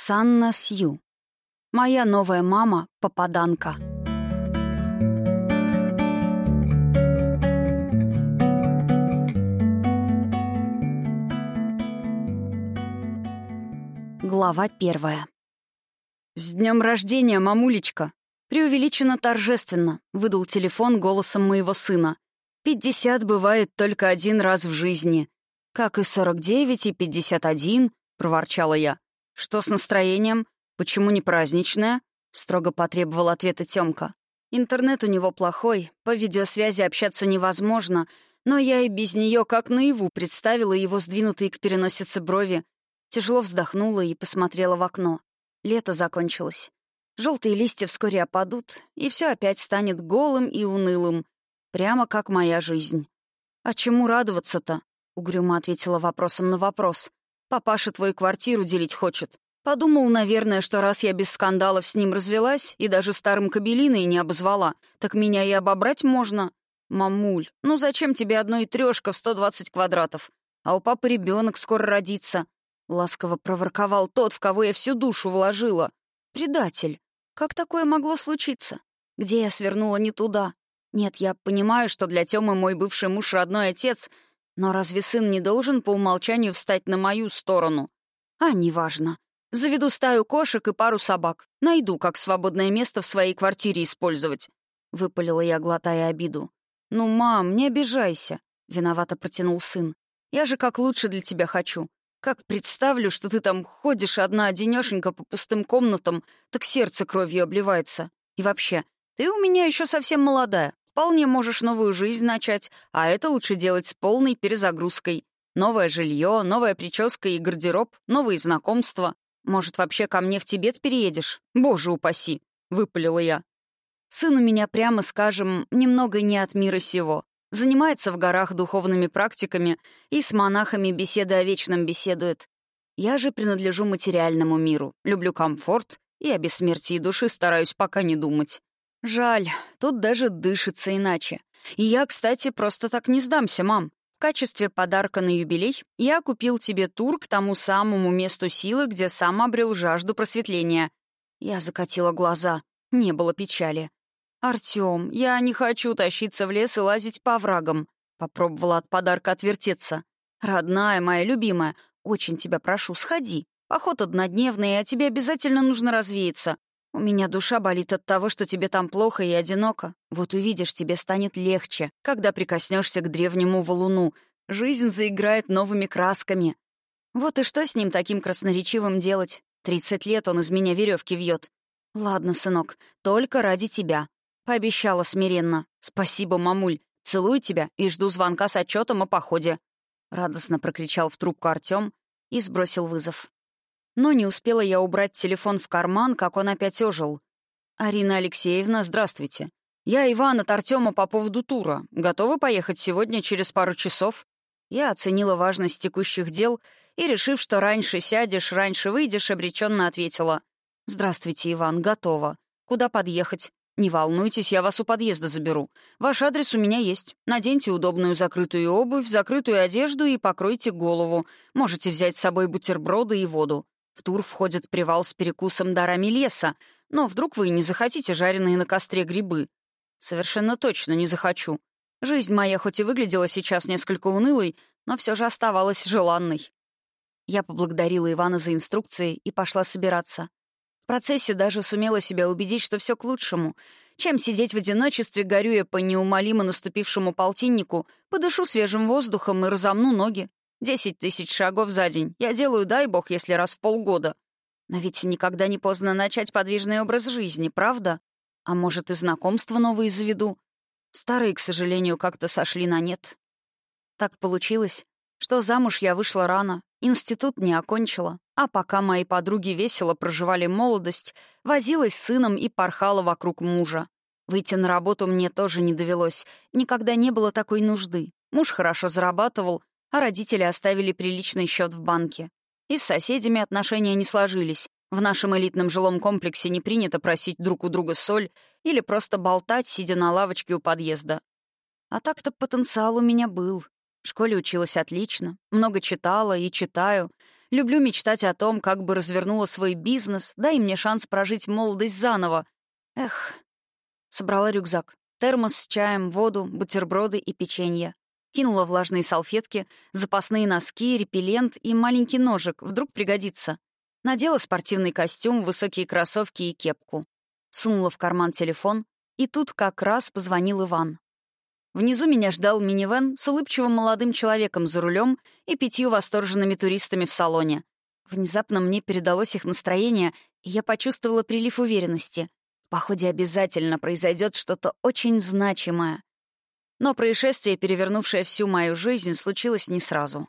Санна Сью. Моя новая мама — попаданка. Глава первая. «С днем рождения, мамулечка!» Преувеличенно торжественно выдал телефон голосом моего сына. «Пятьдесят бывает только один раз в жизни. Как и сорок девять, и пятьдесят один», — проворчала я. «Что с настроением? Почему не праздничное?» — строго потребовал ответа Тёмка. «Интернет у него плохой, по видеосвязи общаться невозможно, но я и без нее как наяву представила его сдвинутые к переносице брови, тяжело вздохнула и посмотрела в окно. Лето закончилось. Желтые листья вскоре опадут, и все опять станет голым и унылым, прямо как моя жизнь. «А чему радоваться-то?» — угрюмо ответила вопросом на вопрос. Папаша твою квартиру делить хочет. Подумал, наверное, что раз я без скандалов с ним развелась и даже старым кабелиной не обозвала, так меня и обобрать можно. Мамуль, ну зачем тебе одной трешка в 120 квадратов? А у папы ребенок скоро родится. Ласково проворковал тот, в кого я всю душу вложила. Предатель. Как такое могло случиться? Где я свернула не туда? Нет, я понимаю, что для Тёмы мой бывший муж родной отец — но разве сын не должен по умолчанию встать на мою сторону? А, неважно. Заведу стаю кошек и пару собак. Найду, как свободное место в своей квартире использовать. Выпалила я, глотая обиду. «Ну, мам, не обижайся», — виновато протянул сын. «Я же как лучше для тебя хочу. Как представлю, что ты там ходишь одна-одинешенька по пустым комнатам, так сердце кровью обливается. И вообще, ты у меня еще совсем молодая. Вполне можешь новую жизнь начать, а это лучше делать с полной перезагрузкой. Новое жилье, новая прическа и гардероб, новые знакомства. Может, вообще ко мне в Тибет переедешь? Боже упаси!» — выпалила я. Сын у меня, прямо скажем, немного не от мира сего. Занимается в горах духовными практиками и с монахами беседы о вечном беседует. Я же принадлежу материальному миру, люблю комфорт и о бессмертии души стараюсь пока не думать. Жаль, тут даже дышится иначе. И я, кстати, просто так не сдамся, мам. В качестве подарка на юбилей я купил тебе тур к тому самому месту силы, где сам обрел жажду просветления. Я закатила глаза. Не было печали. «Артём, я не хочу тащиться в лес и лазить по врагам», — попробовала от подарка отвертеться. «Родная моя, любимая, очень тебя прошу, сходи. Поход однодневный, а тебе обязательно нужно развеяться. У меня душа болит от того, что тебе там плохо и одиноко. Вот увидишь, тебе станет легче, когда прикоснешься к древнему валуну. Жизнь заиграет новыми красками. Вот и что с ним таким красноречивым делать? Тридцать лет он из меня веревки вьет. Ладно, сынок, только ради тебя. Пообещала смиренно. Спасибо, мамуль. Целую тебя и жду звонка с отчетом о походе. Радостно прокричал в трубку Артем и сбросил вызов. Но не успела я убрать телефон в карман, как он опять ожил. «Арина Алексеевна, здравствуйте. Я Иван от Артема по поводу тура. Готовы поехать сегодня через пару часов?» Я оценила важность текущих дел и, решив, что раньше сядешь, раньше выйдешь, обреченно ответила. «Здравствуйте, Иван, готова. Куда подъехать?» «Не волнуйтесь, я вас у подъезда заберу. Ваш адрес у меня есть. Наденьте удобную закрытую обувь, закрытую одежду и покройте голову. Можете взять с собой бутерброды и воду. В тур входит привал с перекусом дарами леса, но вдруг вы не захотите жареные на костре грибы? Совершенно точно не захочу. Жизнь моя хоть и выглядела сейчас несколько унылой, но все же оставалась желанной. Я поблагодарила Ивана за инструкции и пошла собираться. В процессе даже сумела себя убедить, что все к лучшему. Чем сидеть в одиночестве, горюя по неумолимо наступившему полтиннику, подышу свежим воздухом и разомну ноги. Десять тысяч шагов за день. Я делаю, дай бог, если раз в полгода. Но ведь никогда не поздно начать подвижный образ жизни, правда? А может, и знакомства новые заведу? Старые, к сожалению, как-то сошли на нет. Так получилось, что замуж я вышла рано, институт не окончила, а пока мои подруги весело проживали молодость, возилась с сыном и порхала вокруг мужа. Выйти на работу мне тоже не довелось, никогда не было такой нужды. Муж хорошо зарабатывал, а родители оставили приличный счет в банке. И с соседями отношения не сложились. В нашем элитном жилом комплексе не принято просить друг у друга соль или просто болтать, сидя на лавочке у подъезда. А так-то потенциал у меня был. В школе училась отлично, много читала и читаю. Люблю мечтать о том, как бы развернула свой бизнес, дай мне шанс прожить молодость заново. Эх. Собрала рюкзак. Термос с чаем, воду, бутерброды и печенье. Кинула влажные салфетки, запасные носки, репеллент и маленький ножик. Вдруг пригодится. Надела спортивный костюм, высокие кроссовки и кепку. Сунула в карман телефон, и тут как раз позвонил Иван. Внизу меня ждал минивэн с улыбчивым молодым человеком за рулем и пятью восторженными туристами в салоне. Внезапно мне передалось их настроение, и я почувствовала прилив уверенности. В походе обязательно произойдет что-то очень значимое. Но происшествие, перевернувшее всю мою жизнь, случилось не сразу.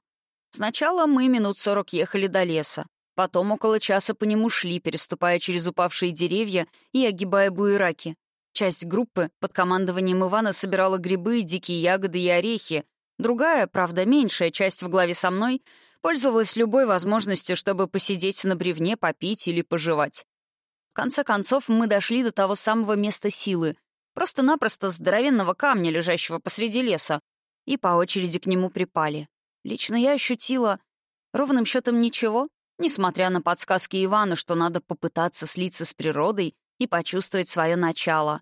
Сначала мы минут сорок ехали до леса. Потом около часа по нему шли, переступая через упавшие деревья и огибая буераки. Часть группы под командованием Ивана собирала грибы, дикие ягоды и орехи. Другая, правда, меньшая часть в главе со мной пользовалась любой возможностью, чтобы посидеть на бревне, попить или пожевать. В конце концов, мы дошли до того самого места силы, просто-напросто здоровенного камня, лежащего посреди леса, и по очереди к нему припали. Лично я ощутила ровным счетом ничего, несмотря на подсказки Ивана, что надо попытаться слиться с природой и почувствовать свое начало.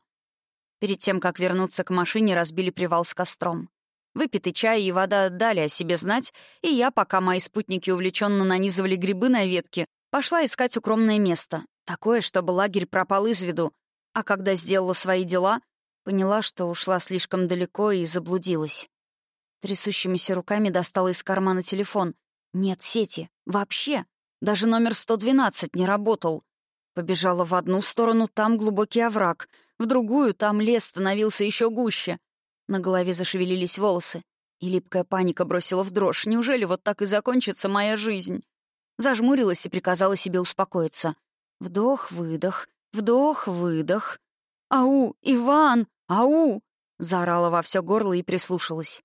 Перед тем, как вернуться к машине, разбили привал с костром. Выпитый чай и вода дали о себе знать, и я, пока мои спутники увлеченно нанизывали грибы на ветки, пошла искать укромное место, такое, чтобы лагерь пропал из виду, а когда сделала свои дела, поняла, что ушла слишком далеко и заблудилась. Трясущимися руками достала из кармана телефон. Нет сети. Вообще. Даже номер 112 не работал. Побежала в одну сторону, там глубокий овраг. В другую, там лес становился еще гуще. На голове зашевелились волосы. И липкая паника бросила в дрожь. Неужели вот так и закончится моя жизнь? Зажмурилась и приказала себе успокоиться. Вдох-выдох, вдох-выдох. «Ау, Иван! Ау!» Заорала во все горло и прислушалась.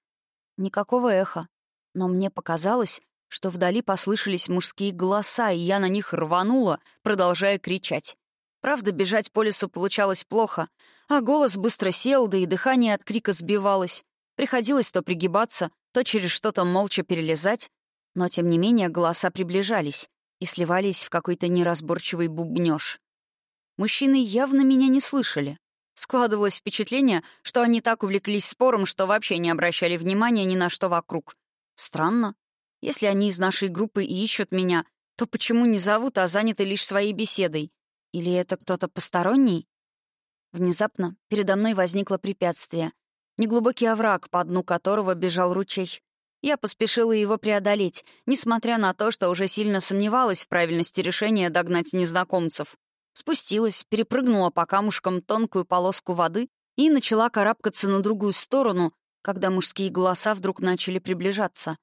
Никакого эха. Но мне показалось, что вдали послышались мужские голоса, и я на них рванула, продолжая кричать. Правда, бежать по лесу получалось плохо, а голос быстро сел, да и дыхание от крика сбивалось. Приходилось то пригибаться, то через что-то молча перелезать, но, тем не менее, голоса приближались и сливались в какой-то неразборчивый бубнёж. Мужчины явно меня не слышали. Складывалось впечатление, что они так увлеклись спором, что вообще не обращали внимания ни на что вокруг. Странно, если они из нашей группы и ищут меня, то почему не зовут, а заняты лишь своей беседой? Или это кто-то посторонний? Внезапно передо мной возникло препятствие. Неглубокий овраг, по дну которого бежал ручей. Я поспешила его преодолеть, несмотря на то, что уже сильно сомневалась в правильности решения догнать незнакомцев. Спустилась, перепрыгнула по камушкам тонкую полоску воды и начала карабкаться на другую сторону, когда мужские голоса вдруг начали приближаться.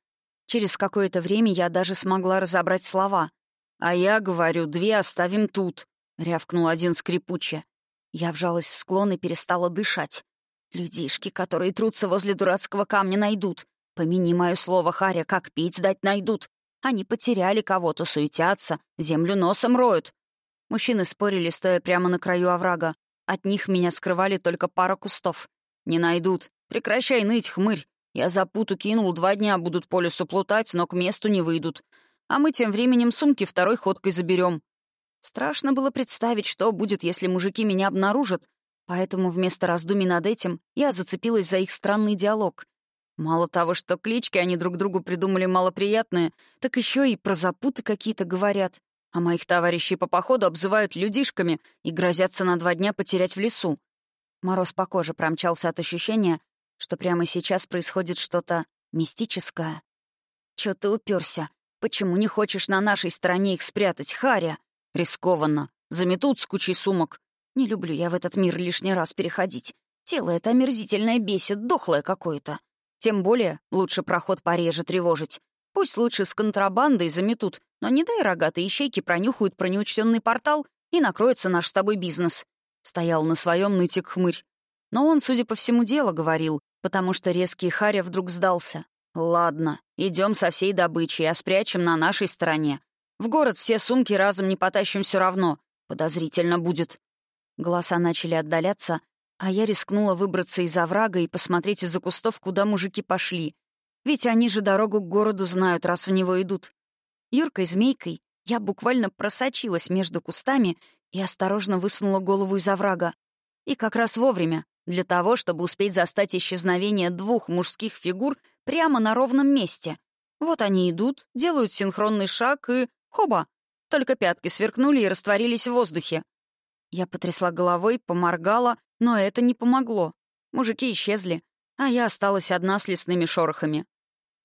Через какое-то время я даже смогла разобрать слова. «А я говорю, две оставим тут», — рявкнул один скрипуче. Я вжалась в склон и перестала дышать. «Людишки, которые трутся возле дурацкого камня, найдут. Помяни мое слово, Харя, как пить дать найдут. Они потеряли кого-то, суетятся, землю носом роют». Мужчины спорили, стоя прямо на краю оврага. От них меня скрывали только пара кустов. «Не найдут. Прекращай ныть, хмырь. Я за путу кинул, два дня будут по лесу плутать, но к месту не выйдут. А мы тем временем сумки второй ходкой заберем. Страшно было представить, что будет, если мужики меня обнаружат, поэтому вместо раздумий над этим я зацепилась за их странный диалог. Мало того, что клички они друг другу придумали малоприятные, так еще и про запуты какие-то говорят. А моих товарищей по походу обзывают людишками и грозятся на два дня потерять в лесу. Мороз по коже промчался от ощущения, что прямо сейчас происходит что-то мистическое. Чё ты уперся? Почему не хочешь на нашей стороне их спрятать, Харя? Рискованно. Заметут с кучей сумок. Не люблю я в этот мир лишний раз переходить. Тело это омерзительное бесит, дохлое какое-то. Тем более лучше проход пореже тревожить. Пусть лучше с контрабандой заметут, но не дай рогатые ищейки пронюхают про неучтенный портал и накроется наш с тобой бизнес. Стоял на своем нытик хмырь. Но он, судя по всему, дело говорил, потому что резкий Харя вдруг сдался. «Ладно, идем со всей добычей, а спрячем на нашей стороне. В город все сумки разом не потащим все равно. Подозрительно будет». Голоса начали отдаляться, а я рискнула выбраться из оврага и посмотреть из-за кустов, куда мужики пошли. Ведь они же дорогу к городу знают, раз в него идут. Юркой-змейкой я буквально просочилась между кустами и осторожно высунула голову из оврага. И как раз вовремя, для того, чтобы успеть застать исчезновение двух мужских фигур прямо на ровном месте. Вот они идут, делают синхронный шаг и... Хоба! Только пятки сверкнули и растворились в воздухе. Я потрясла головой, поморгала, но это не помогло. Мужики исчезли, а я осталась одна с лесными шорохами.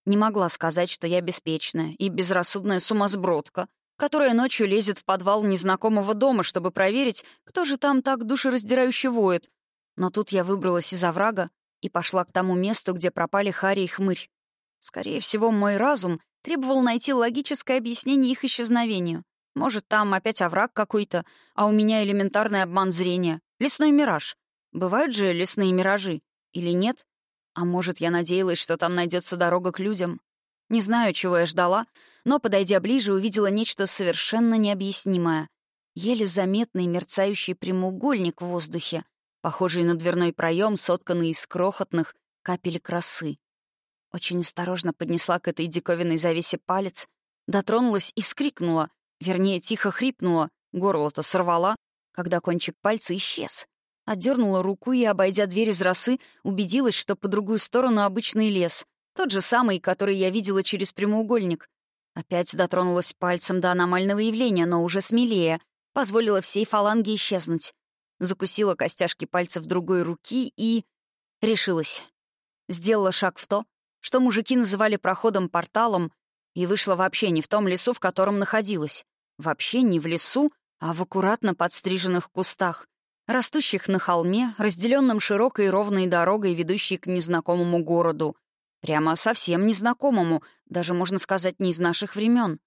Не могла сказать, что я беспечная и безрассудная сумасбродка, которая ночью лезет в подвал незнакомого дома, чтобы проверить, кто же там так душераздирающе воет. Но тут я выбралась из оврага и пошла к тому месту, где пропали Хари и Хмырь. Скорее всего, мой разум требовал найти логическое объяснение их исчезновению. Может, там опять овраг какой-то, а у меня элементарный обман зрения. Лесной мираж. Бывают же лесные миражи. Или нет? А может, я надеялась, что там найдется дорога к людям. Не знаю, чего я ждала, но, подойдя ближе, увидела нечто совершенно необъяснимое. Еле заметный мерцающий прямоугольник в воздухе, похожий на дверной проем, сотканный из крохотных капель красы. Очень осторожно поднесла к этой диковинной завесе палец, дотронулась и вскрикнула, Вернее, тихо хрипнула, горло-то сорвала, когда кончик пальца исчез. Отдернула руку и, обойдя дверь из росы, убедилась, что по другую сторону обычный лес, тот же самый, который я видела через прямоугольник. Опять дотронулась пальцем до аномального явления, но уже смелее, позволила всей фаланге исчезнуть. Закусила костяшки пальцев другой руки и... решилась. Сделала шаг в то, что мужики называли проходом-порталом, и вышла вообще не в том лесу, в котором находилась. Вообще не в лесу, а в аккуратно подстриженных кустах, растущих на холме, разделенном широкой и ровной дорогой, ведущей к незнакомому городу. Прямо совсем незнакомому, даже, можно сказать, не из наших времен.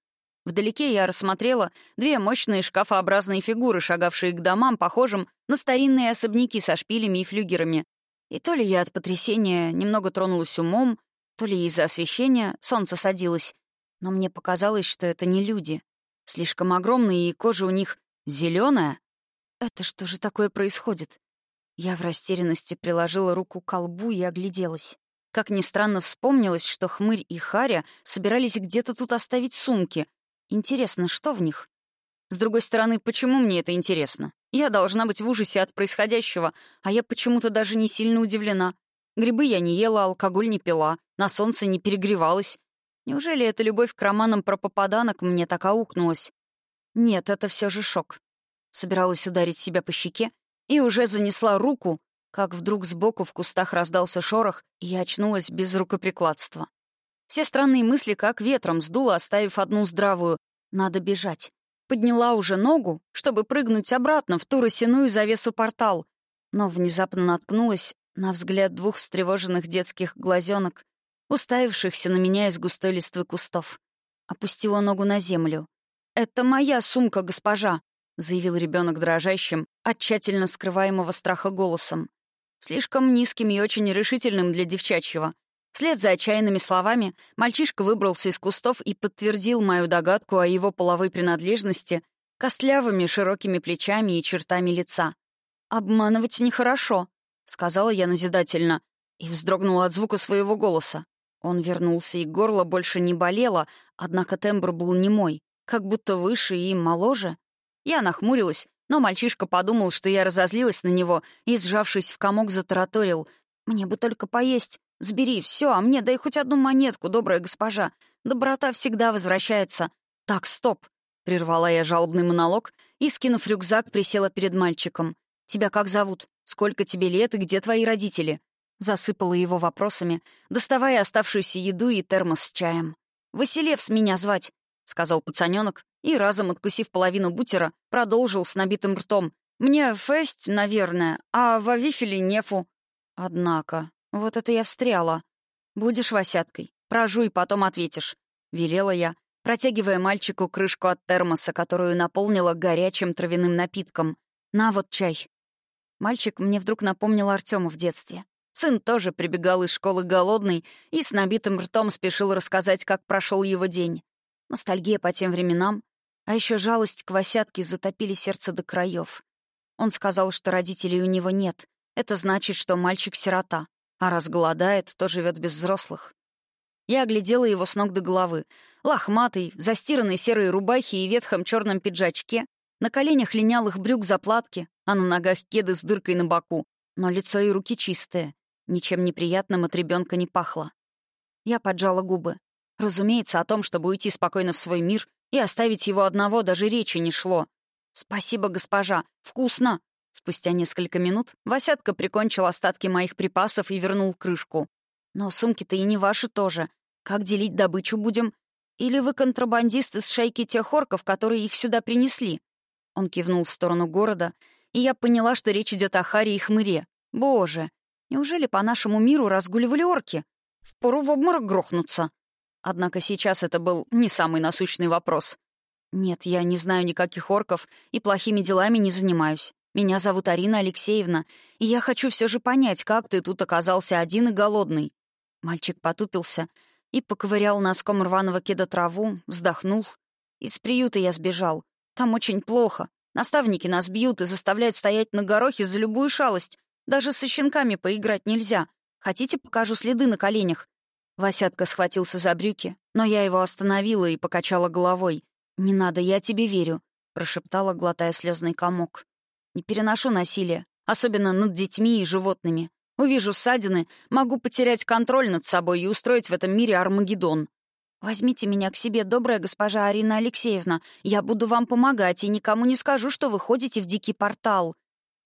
Вдалеке я рассмотрела две мощные шкафообразные фигуры, шагавшие к домам, похожим на старинные особняки со шпилями и флюгерами. И то ли я от потрясения немного тронулась умом, то ли из-за освещения солнце садилось, но мне показалось, что это не люди. Слишком огромные, и кожа у них зеленая. Это что же такое происходит? Я в растерянности приложила руку к колбу и огляделась. Как ни странно, вспомнилось, что Хмырь и Харя собирались где-то тут оставить сумки. Интересно, что в них? С другой стороны, почему мне это интересно? Я должна быть в ужасе от происходящего, а я почему-то даже не сильно удивлена. Грибы я не ела, алкоголь не пила, на солнце не перегревалась, Неужели эта любовь к романам про попаданок мне так аукнулась? Нет, это все же шок. Собиралась ударить себя по щеке и уже занесла руку, как вдруг сбоку в кустах раздался шорох, и я очнулась без рукоприкладства. Все странные мысли как ветром сдуло, оставив одну здравую. Надо бежать. Подняла уже ногу, чтобы прыгнуть обратно в ту росяную завесу портал, но внезапно наткнулась на взгляд двух встревоженных детских глазенок, уставившихся на меня из густой листвы кустов. Опустила ногу на землю. «Это моя сумка, госпожа», — заявил ребенок дрожащим, от тщательно скрываемого страха голосом. Слишком низким и очень решительным для девчачьего. Вслед за отчаянными словами мальчишка выбрался из кустов и подтвердил мою догадку о его половой принадлежности костлявыми широкими плечами и чертами лица. «Обманывать нехорошо», — сказала я назидательно, и вздрогнула от звука своего голоса. Он вернулся, и горло больше не болело, однако тембр был не мой, как будто выше и моложе. Я нахмурилась, но мальчишка подумал, что я разозлилась на него и, сжавшись в комок, затараторил. «Мне бы только поесть. Сбери все, а мне дай хоть одну монетку, добрая госпожа. Доброта всегда возвращается. Так, стоп!» Прервала я жалобный монолог и, скинув рюкзак, присела перед мальчиком. «Тебя как зовут? Сколько тебе лет и где твои родители?» Засыпала его вопросами, доставая оставшуюся еду и термос с чаем. «Василевс меня звать», — сказал пацанёнок, и, разом откусив половину бутера, продолжил с набитым ртом. «Мне фесть, наверное, а во вифеле нефу». «Однако, вот это я встряла. Будешь Васяткой, прожуй, потом ответишь», — велела я, протягивая мальчику крышку от термоса, которую наполнила горячим травяным напитком. «На вот чай». Мальчик мне вдруг напомнил Артема в детстве. Сын тоже прибегал из школы голодный и с набитым ртом спешил рассказать, как прошел его день. Ностальгия по тем временам, а еще жалость к Васятке затопили сердце до краев. Он сказал, что родителей у него нет. Это значит, что мальчик — сирота. А раз голодает, то живет без взрослых. Я оглядела его с ног до головы. Лохматый, застиранный серой рубахе и ветхом черном пиджачке, на коленях линялых брюк заплатки, а на ногах кеды с дыркой на боку. Но лицо и руки чистые. Ничем неприятным от ребенка не пахло. Я поджала губы. Разумеется, о том, чтобы уйти спокойно в свой мир и оставить его одного, даже речи не шло. «Спасибо, госпожа. Вкусно!» Спустя несколько минут Васятка прикончил остатки моих припасов и вернул крышку. «Но сумки-то и не ваши тоже. Как делить добычу будем? Или вы контрабандист из шайки тех орков, которые их сюда принесли?» Он кивнул в сторону города, и я поняла, что речь идет о Харе и Хмыре. «Боже, неужели по нашему миру разгуливали орки? Впору в обморок грохнуться». Однако сейчас это был не самый насущный вопрос. «Нет, я не знаю никаких орков и плохими делами не занимаюсь. Меня зовут Арина Алексеевна, и я хочу все же понять, как ты тут оказался один и голодный». Мальчик потупился и поковырял носком рваного кеда траву, вздохнул. «Из приюта я сбежал. Там очень плохо. Наставники нас бьют и заставляют стоять на горохе за любую шалость. Даже со щенками поиграть нельзя. Хотите, покажу следы на коленях?» Васятка схватился за брюки, но я его остановила и покачала головой. «Не надо, я тебе верю», — прошептала, глотая слезный комок. «Не переношу насилие, особенно над детьми и животными. Увижу ссадины, могу потерять контроль над собой и устроить в этом мире Армагеддон. Возьмите меня к себе, добрая госпожа Арина Алексеевна. Я буду вам помогать и никому не скажу, что вы ходите в дикий портал».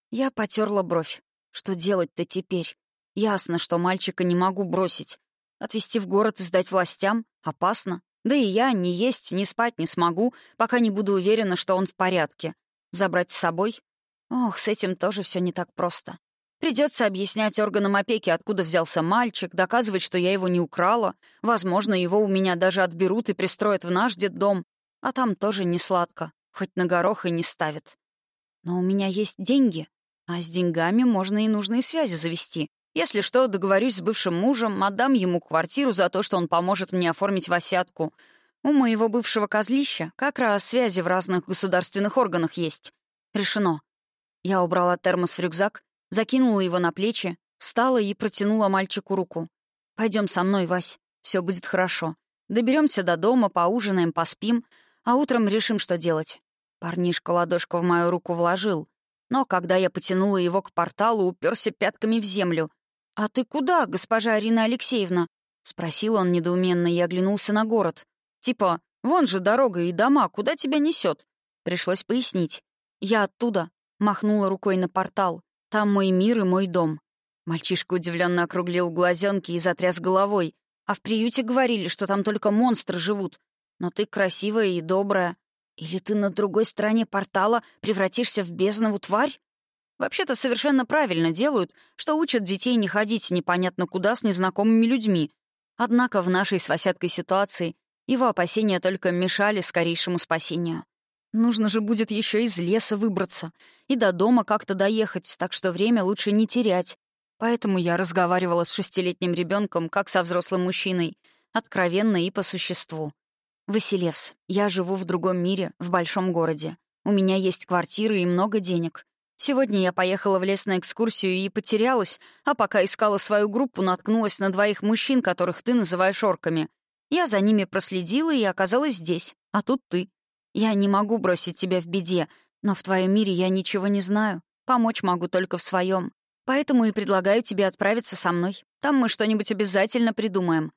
Я потерла бровь. Что делать-то теперь? Ясно, что мальчика не могу бросить. Отвезти в город и сдать властям? Опасно. Да и я ни есть, ни спать не смогу, пока не буду уверена, что он в порядке. Забрать с собой? Ох, с этим тоже все не так просто. Придется объяснять органам опеки, откуда взялся мальчик, доказывать, что я его не украла. Возможно, его у меня даже отберут и пристроят в наш детдом. А там тоже не сладко, хоть на горох и не ставят. Но у меня есть деньги, а с деньгами можно и нужные связи завести. Если что, договорюсь с бывшим мужем, отдам ему квартиру за то, что он поможет мне оформить восятку. У моего бывшего козлища как раз связи в разных государственных органах есть. Решено. Я убрала термос в рюкзак, закинула его на плечи, встала и протянула мальчику руку. Пойдем со мной, Вась. Все будет хорошо. Доберемся до дома, поужинаем, поспим, а утром решим, что делать. Парнишка ладошку в мою руку вложил, но когда я потянула его к порталу, уперся пятками в землю. «А ты куда, госпожа Арина Алексеевна?» — спросил он недоуменно и оглянулся на город. «Типа, вон же дорога и дома, куда тебя несет? Пришлось пояснить. «Я оттуда», — махнула рукой на портал. «Там мой мир и мой дом». Мальчишка удивленно округлил глазенки и затряс головой. «А в приюте говорили, что там только монстры живут. Но ты красивая и добрая. Или ты на другой стороне портала превратишься в безднову тварь?» Вообще-то совершенно правильно делают, что учат детей не ходить непонятно куда с незнакомыми людьми. Однако в нашей с Васяткой ситуации его опасения только мешали скорейшему спасению. Нужно же будет еще из леса выбраться и до дома как-то доехать, так что время лучше не терять. Поэтому я разговаривала с шестилетним ребенком, как со взрослым мужчиной, откровенно и по существу. «Василевс, я живу в другом мире, в большом городе. У меня есть квартира и много денег. Сегодня я поехала в лес на экскурсию и потерялась, а пока искала свою группу, наткнулась на двоих мужчин, которых ты называешь орками. Я за ними проследила и оказалась здесь, а тут ты. Я не могу бросить тебя в беде, но в твоем мире я ничего не знаю. Помочь могу только в своем. Поэтому и предлагаю тебе отправиться со мной. Там мы что-нибудь обязательно придумаем».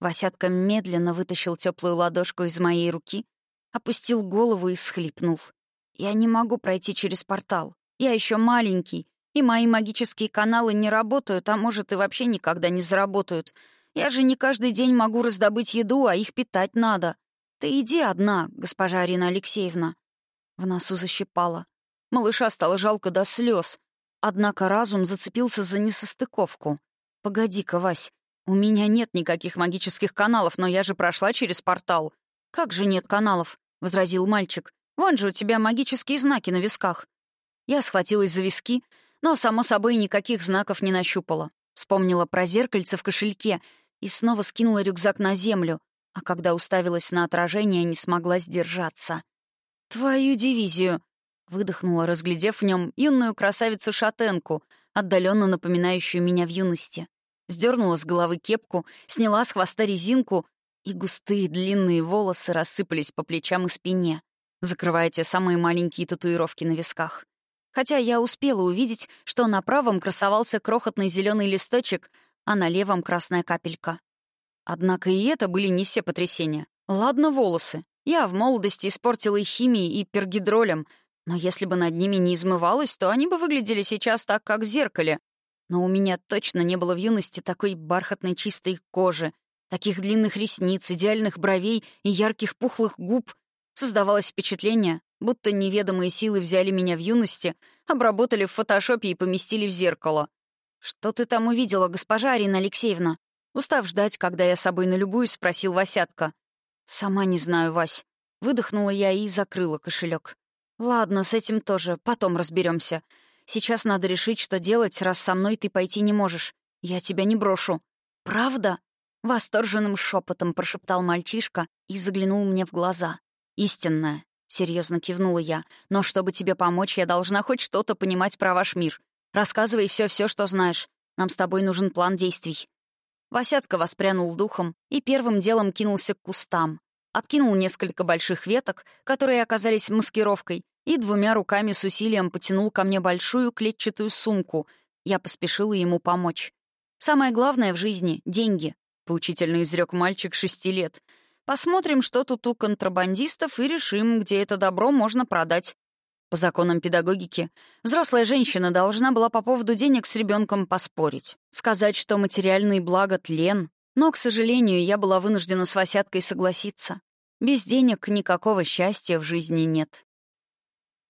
Васятка медленно вытащил теплую ладошку из моей руки, опустил голову и всхлипнул. «Я не могу пройти через портал. Я еще маленький, и мои магические каналы не работают, а может, и вообще никогда не заработают. Я же не каждый день могу раздобыть еду, а их питать надо. Ты иди одна, госпожа Арина Алексеевна». В носу защипала. Малыша стало жалко до слез. Однако разум зацепился за несостыковку. «Погоди-ка, Вась, у меня нет никаких магических каналов, но я же прошла через портал». «Как же нет каналов?» — возразил мальчик. «Вон же у тебя магические знаки на висках». Я схватилась за виски, но, само собой, никаких знаков не нащупала. Вспомнила про зеркальце в кошельке и снова скинула рюкзак на землю, а когда уставилась на отражение, не смогла сдержаться. «Твою дивизию!» — выдохнула, разглядев в нем юную красавицу-шатенку, отдаленно напоминающую меня в юности. Сдернула с головы кепку, сняла с хвоста резинку, и густые длинные волосы рассыпались по плечам и спине, закрывая те самые маленькие татуировки на висках. Хотя я успела увидеть, что на правом красовался крохотный зеленый листочек, а на левом — красная капелька. Однако и это были не все потрясения. Ладно, волосы. Я в молодости испортила их химией и пергидролем, но если бы над ними не измывалась, то они бы выглядели сейчас так, как в зеркале. Но у меня точно не было в юности такой бархатной чистой кожи, таких длинных ресниц, идеальных бровей и ярких пухлых губ. Создавалось впечатление, будто неведомые силы взяли меня в юности, обработали в фотошопе и поместили в зеркало. «Что ты там увидела, госпожа Арина Алексеевна?» Устав ждать, когда я собой налюбуюсь, спросил Васятка. «Сама не знаю, Вась». Выдохнула я и закрыла кошелек. «Ладно, с этим тоже, потом разберемся. Сейчас надо решить, что делать, раз со мной ты пойти не можешь. Я тебя не брошу». «Правда?» — восторженным шепотом прошептал мальчишка и заглянул мне в глаза. «Истинная», — серьезно кивнула я. «Но чтобы тебе помочь, я должна хоть что-то понимать про ваш мир. Рассказывай все-все, что знаешь. Нам с тобой нужен план действий». Васятка воспрянул духом и первым делом кинулся к кустам откинул несколько больших веток, которые оказались маскировкой, и двумя руками с усилием потянул ко мне большую клетчатую сумку. Я поспешила ему помочь. «Самое главное в жизни — деньги», — поучительно изрек мальчик шести лет. «Посмотрим, что тут у контрабандистов, и решим, где это добро можно продать». По законам педагогики, взрослая женщина должна была по поводу денег с ребенком поспорить. Сказать, что материальные блага — тлен, но, к сожалению, я была вынуждена с Васяткой согласиться. Без денег никакого счастья в жизни нет.